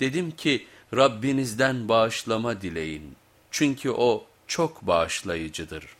Dedim ki Rabbinizden bağışlama dileyin çünkü o çok bağışlayıcıdır.''